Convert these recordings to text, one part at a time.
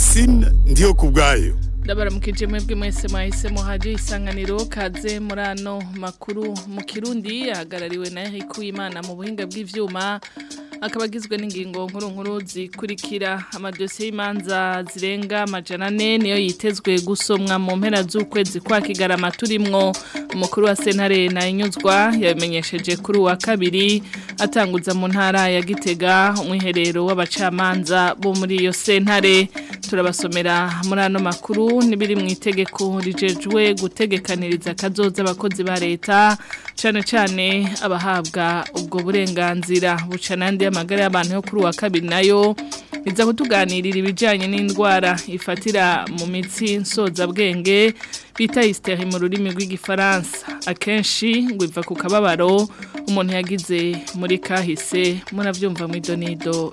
pisine ndiyo ku ndabaramukije mwebwe mwese mwahise muhaje isanganiro kaze muri ano makuru mu kirundi ahagarariwe na Eric Uwimana mu buhinga bw'ivyuma akabagizwe agizwe n'ingingo nkuru nkuru zikurikira amadosiye y'imanza zirenga amajana ane niyo yitezwe gusomwa mu mpera z'ukwezi kwa kigarama turimwo umukuru wa sentare ntayinyuzwa yabimenyesheje kuri uwa kabiri atanguza mu ntara ya gitega umwiherero w'abacamanza bo muri iyo sentare turabasomera murano ano makuru n'ibiri mu itegeko gutegekaniriza akazoza abakozi ba leta cyane cyane abahabwa ubwo burenganzira buca n'andi y'amagara y'abantu yo kuri uwa kabiri nayo iza kutuganirira ibijyanye n'indwara ifatira mu mitsi nsozabwenge bita isiteri mu rurimi rw'igifaransa akenshi ngo iva ku kababaro umuntu yagize muri kahise murabyumva mu idonido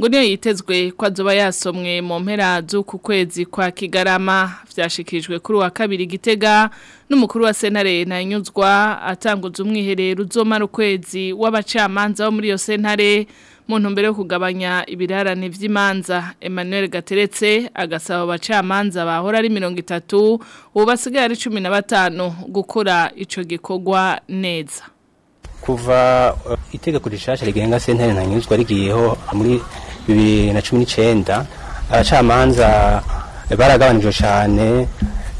ngo niyo yitezwe ko azuba yasomwe mu mpera z'uku kwezi kwa kigarama byashikirijwe kuri uwa kabiri gitega n'umukuru wa sentare ntanyuzwa atanguza umwiherero uzomara ukwezi w'abacamanza wo muri iyo sentare mu ntumbero yo kugabanya ibirarane by'imanza Emmanuel Gateretse agasaba abacamanza bahora ari mirongo itatu ubu basigaye ari cumi na batanu gukora icyo gikorwa neza kuva uh, itegeko rishasha rigenga sentare ntanyuzwa rigiyeho muri bibi na cumi n'icyenda abacamanza baragabanije cyane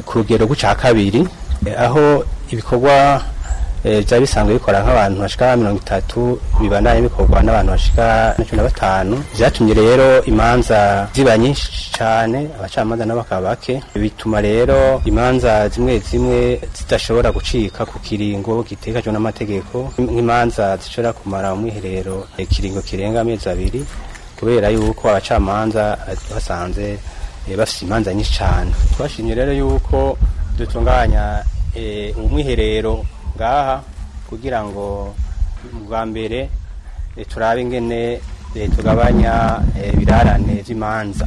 ku rugero rw'icya kabiri eh, aho ibikorwa Eh, byari bisanzwe bikora nk'abantu bashika mirongo itatu bibandanye bikorwa n'abantu bashika cumi na batanu byatumye rero imanza ziba nyinshi cyane abacamanza nabo bakaba bake bituma rero imanza zimwe zimwe zidashobora gucika ku kiringo gitekajwe n'amategeko nk'imanza zishobora kumara umwiherero ikiringo eh, kirenga amezi abiri kubera yuko abacamanza basanze eh, bafite imanza nyinshi cyane twashimye rero yuko dutunganya umwiherero ngaha kugira ngo bwa mbere eh, turabe ingene eh, tugabanya eh, ibirarane by'imanza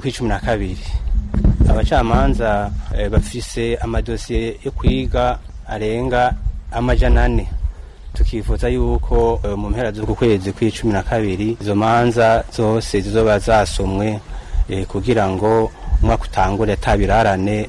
kw'icumi na kabiri abacamanza eh, bafise amadosiye yo kwiga arenga amajana ane tukifuza yuko eh, mu mpera z'uku kwezi kw'icumi na kabiri izo manza zose zizoba zasomwe eh, kugira ngo umwaka utangure atabirarane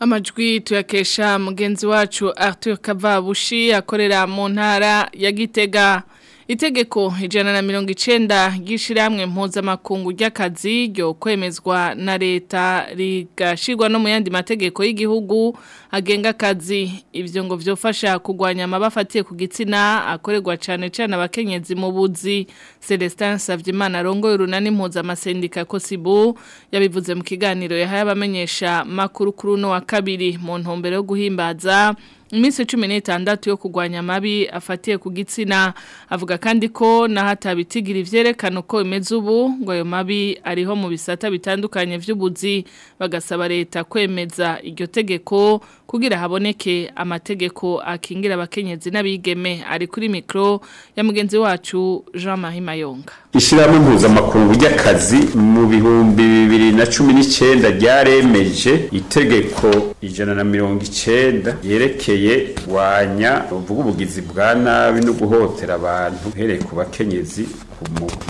amajwi tuyakesha mugenzi wacu Arthur Kavabushi akorera mu ntara ya Gitega itegeko ijana na mirongo icenda ry'ishyirahamwe mpuzamakungu ry'akazi ryo kwemezwa na leta rigashirwa no mu yandi mategeko y'igihugu agenga akazi ibyo ngo byofasha kugwanya amabafatiye ku gitsina akoregwa cyane cyane abakenyezi mu buzi celestin sabyimana rongoye urunani mpuzamasendika kosibu yabivuze mu kiganiro yahaye abamenyesha makuru kuri uno wa kabiri mu ntumbero yo guhimbaza mu minsi it'andatu n'itandatu yo kurwanya amabi afatiye ku gitsina avuga kandi ko nahatabitigira ivyerekana uko imeze ubu ngo mabi ariho mu bisata bitandukanye vy'ubuzi bagasaba leta kwemeza iryo tegeko kugira haboneke amategeko akingira abakenyezi n'abigeme ari kuri mikro ya mugenzi wacu Jean Marie Mayonga Ishiramo mpuzamakungu ry'akazi mu bihumbi bibiri na cumi n'icyenda ryaremeje itegeko ijana na mirongo icyenda yerekeye bukwiye kurwanya uvuga ubugizi bwa nabi no guhotera abantu uhereye ku bakenyezi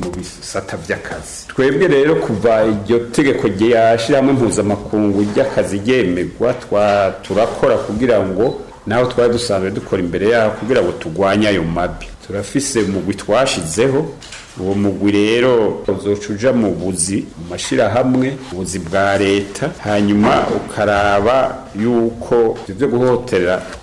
mu bisata by'akazi twebwe rero kuva iryo tegeko ryashyiramo impuzamakungu ry'akazi ryemerwa turakora kugira ngo naho twari dusanzwe dukora imbere yaho kugira ngo turwanye ayo mabi turafise umugwi twashizeho uwo mugwi rero uzoca mu buzi mu mashyirahamwe ubuzi bwa leta hanyuma ukaraba yuko ibyo guhotera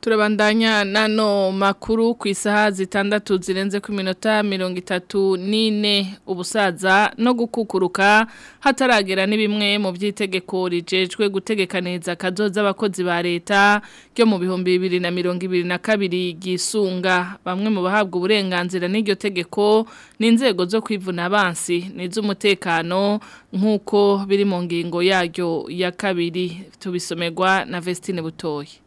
tubandanya nano makuru ku isaha zitandatu zirenze ku minota mirongo itatu n'ine ubusaza no gukukuruka hataragera n’ibimwe bimwe mu by'itegeko rigejwe gutegekaniriza akadoza abakozi ba leta ryo mu bihumbi bibiri na mirongo ibiri na kabiri gisunga bamwe mu bahabwa uburenganzira n'iryo tegeko n'inzego zo kwivuna abansi n'iz'umutekano nk'uko biri mu ngingo yaryo ya kabiri tubisomegwa na Vestine Butoyi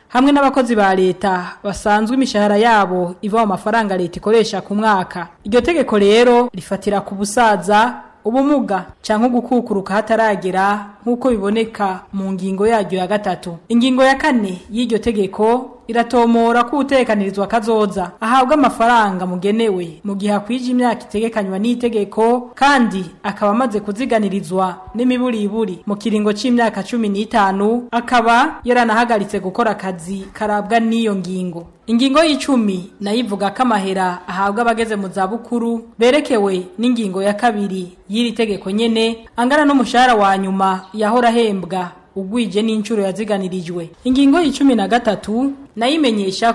hamwe n'abakozi ba leta basanzwe imishahara yabo iva mu mafaranga leta ikoresha ku mwaka iryo tegeko rero rifatira ku busaza ubumuga cyangwa gukukuruka hataragera nk'uko biboneka mu ngingo yaryo ya gatatu ingingo ya kane y'iryo tegeko iratomora ko utekanirizwa kazoza ahabwa amafaranga mugenewe mu gihe akwije imyaka itegekanywa n'itegeko kandi akaba amaze kuziganirizwa n'imiburiburi mu kiringo cy’imyaka cumi 15 akaba yaranahagaritse gukora akazi karabwa n'iyo ngingo Ingingo y'icumi nayivuga ko amahera ahabwa abageze mu zabukuru berekewe n'ingingo ya kabiri y'iri tegeko nyene angana n'umushahara wa nyuma yahora ahembwa ugwije n'inshuro yaziganirijwe ingingo y'icumi na gatatu nayo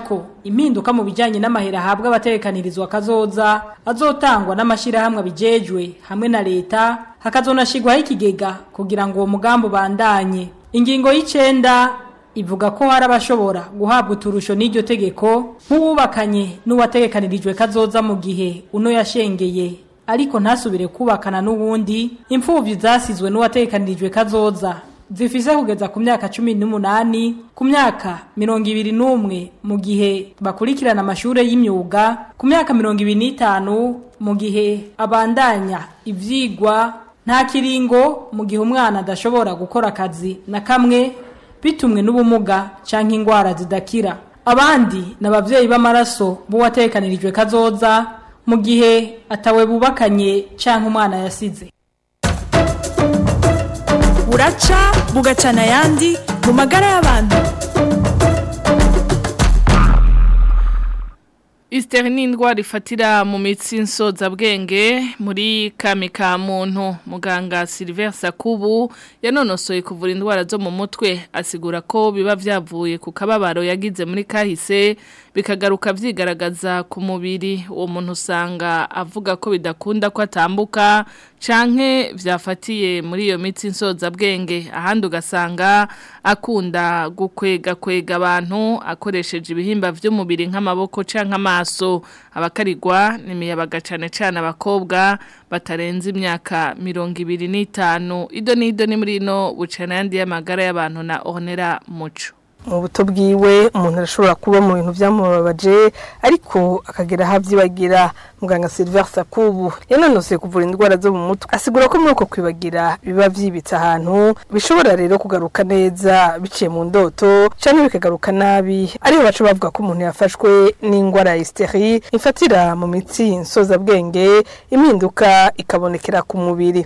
ko impinduka mu bijyanye n'amahera ahabwa abatekanirizwa kazoza azotangwa n'amashyirahamwe abijejwe hamwe na leta hakazonashyirwaho ikigega kugira ngo uwo mugambi ubandanye ingingo y'icenda ivuga ko hari abashobora guhabwa uturusho n'iryo tegeko nk'uwubakanye n'uwategekanirijwe kazoza mu gihe uno yashengeye ariko ntasubire kubakana n'ubundi imfubyi zasizwe n'uwategekanirijwe kazoza zifise kugeza ku myaka cumi n'umunani ku myaka mirongo ibiri n'umwe mu gihe bakurikirana amashuri y'imyuga ku myaka mirongo ibiri n'itanu mu gihe abandanya ibyigwa nta kiringo mu gihe umwana adashobora gukora akazi na kamwe bitumwe n'ubumuga cyangwa indwara zidakira abandi ni ababyeyi b'amaraso b'uwatekanirijwe kazoza mu gihe atawe bubakanye cyangwa umwana yasize buraca bugacana ayandi mu magara y'abantu isiteri ni indwara ifatira mu mitsi nsozabwenge muri kami ka muntu muganga Silver Sakubu yanonosoye kuvura indwara zo mu mutwe asigura ko biba byavuye ku kababaro yagize muri kahise bikagaruka byigaragaza ku mubiri uwo muntu usanga avuga ko bidakunda ko atambuka canke byafatiye muri iyo mitsi nsozabwenge ahandi ugasanga akunda gukwega kwega abantu akoresheje ibihimba by'umubiri nk'amaboko canke amaso abakarigwa n'imiyabaga cane cane abakobwa batarenze imyaka mirongo ibiri n'itanu ido n'ido ni muri ino bucanayandi y'amagara y'abantu na onera muco mu buto bwiwe umuntu arashobora kuba mu bintu byamubabaje ariko akagera aho abyibagira muganga Silver Sakubu yananose kuvura indwara zo mu mutwe asigura ko muri uko kwibagira biba byibitse ahantu bishobora rero kugaruka neza biciye mu ndoto cyane bikagaruka nabi ariyo baca bavuga ko umuntu yafashwe n'indwara ya hysteri ifatira mu mitsi insozabwenge impinduka ikabonekera ku mubiri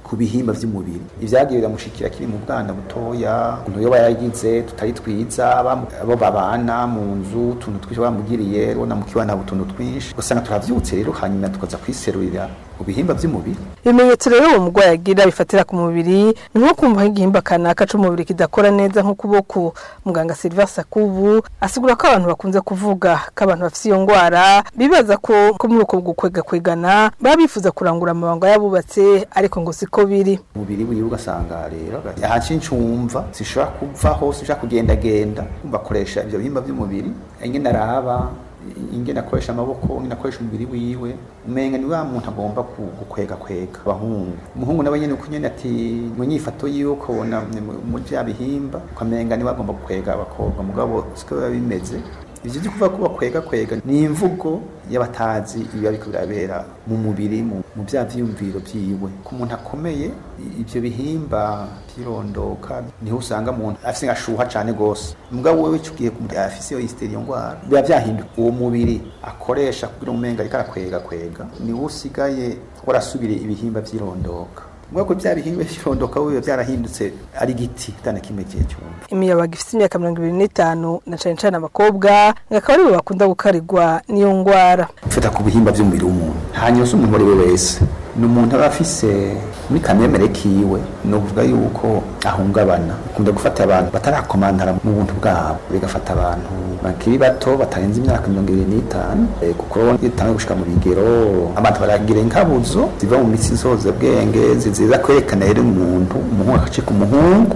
ku bihimba by'umubiri ibyagiye biramushikira kiri mu bwana butoya umuntu yoba yaragize tutari twiza abo babana mu nzu utuntu twinshi bamugiriye rero namukiwa nabo utuntu twinshi usanga turabyutse rero hanyuma tukaza kwiserurira ku bihimba by'umubiri ibimenyetso rero uwo murwayi agira bifatira ku mubiri ni nko kumva nk'igihimba kanaka cy'umubiri kidakora neza nk'ukuboko muganga serivasi akubu asigura ko abantu bakunze kuvuga ko abantu bafite iyo ndwara bibaza ko muri uko kwegana baba bifuza kurangura amabanga y'abubatse ariko ngo siko biri umubiri buriya ugasanga rero ahanshi ncumva sishobora kuvaho sishobora kugendagenda bakoresha ibyo bihimba by'umubiri nyine araba ingene akoresha amaboko ingene akoresha umubiri wiwe umenga ni wa muntu agomba gukwega kwega abahungu umuhungu nawe nyene uko nyene ati mu nyifato yiwe ukabona muri bya bihimba ukamenga ni we agomba gukwega abakobwa mugabo siko biba bimeze ibyo byo kuvuga ko bakwega kwega ni imvugo y'abatazi ibiba biriko birabera mu mubiri mu bya vyiyumviro byiwe ku muntu akomeye ibyo bihimba byirondoka niho usanga umuntu afise ngashuha cane gose mugabo wewe icugiye ku afise yo hysteri yo ngwara biba byahinduka uwo mubiri akoresha kugira umenga ariko arakwega kwega niwe usigaye warasubire ibihimba by’irondoka. nk'uko bya bihingwa by'irondoka biba byarahindutse ari igiti utana kimwe gihe cyumva imiyabaga ifite imyaka mirongo irindwi n'itanu na cyane cyane abakobwa akaba aribo bakunda gukarigwa n'iyo ndwara ifata ku bihimba by'umubiri w'umuntu hanyuma se umuntu uwo wese ni umuntu aba afise muri kamemere kiwe ni ukuvuga yuko ahungabana akunda gufata abantu batarakomantara mu buntu bwabo bigafata abantu bakiri bato batarenze imyaka mirongo irindwi n'itanu eh, kuko itanga gushyira mu bigero abantu baragira inkabuzo ziva mu mitsi zoza bwenge ziza kwerekana rero umuntu umuhungu agacika umuhungu